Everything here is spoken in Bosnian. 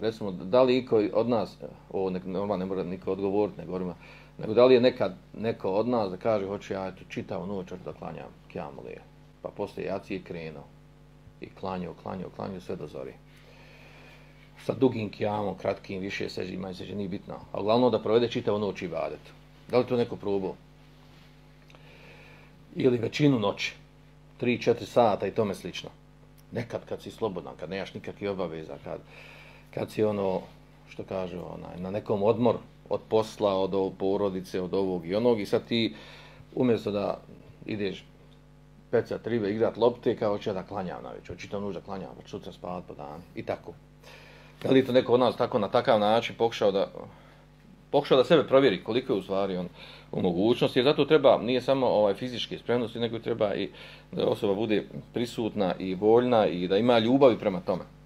recimo, da li iko od nas, ovo nek, normalno ne mora niko odgovoriti, ne govorimo, nego da li je nekad neko od nas da kaže, hoću ja eto, čitavu noć da klanjam kjamulije. Pa posle jacije krenuo i klanjao, klanjao, klanjao sve do zori. Sa dugim kjamom, kratkim, više seži, manje seži, nije bitno. A uglavnom da provede čitavu noć i badet. Da li to neko probao? Ili većinu noći, 3-4 sata i tome slično. Nekad kad si slobodan, kad nemaš nikakve obaveza, kad, kad si ono, što kaže, onaj, na nekom odmoru, od posla, od ovog porodice, od ovog i onog i sad ti umjesto da ideš peca tribe, igrat lopte, kao će da klanjam na večer, očito ono nužda klanjam, pa sutra spavat po dan i tako. Da li to neko od nas tako na takav način pokušao da pokušao da sebe provjeri koliko je u stvari on u mogućnosti, jer zato treba, nije samo ovaj fizičke spremnosti, nego treba i da osoba bude prisutna i voljna i da ima ljubavi prema tome.